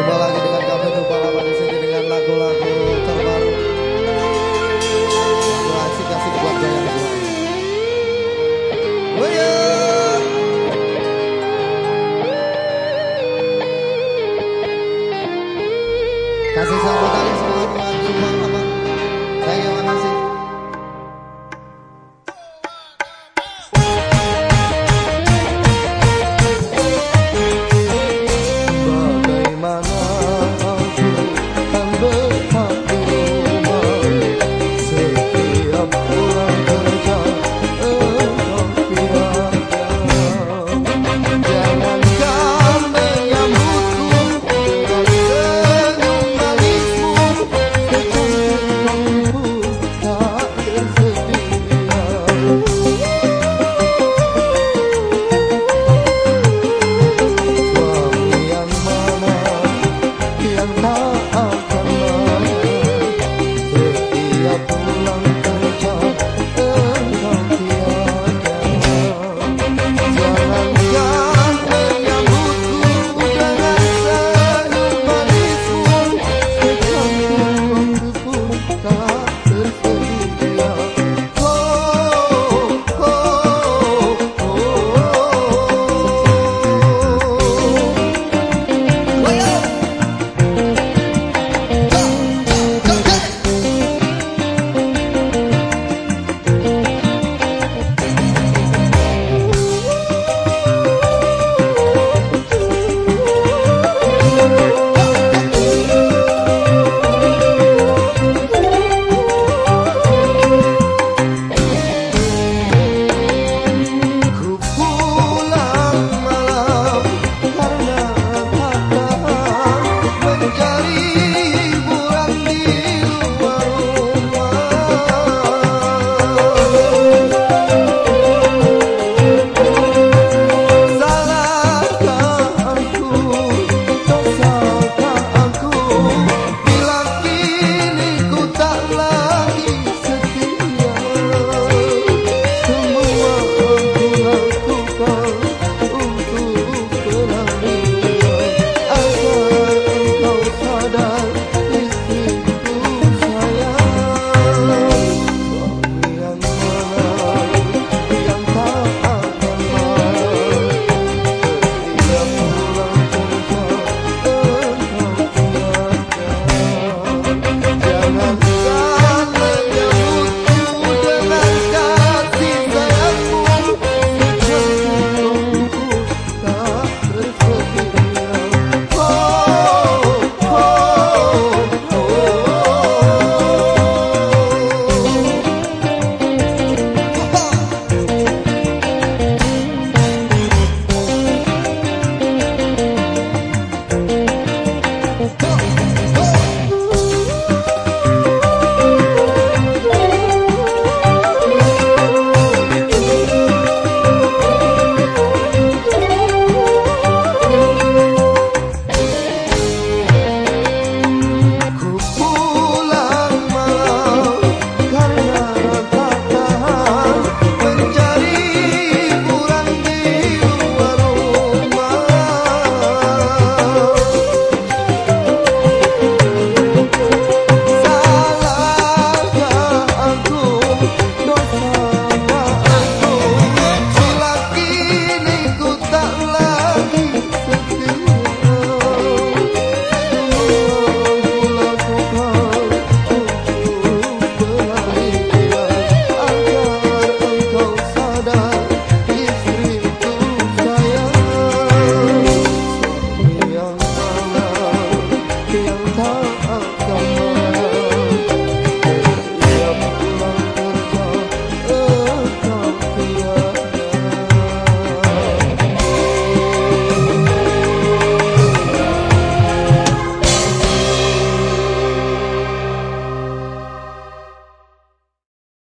Jumpa lagi dengan kami Jumpa lama di sini dengan lagu-lagu terbaru. Lagu asik oh iya. kasih buat yang lain Kasih sambutan semangat Jumat Oh.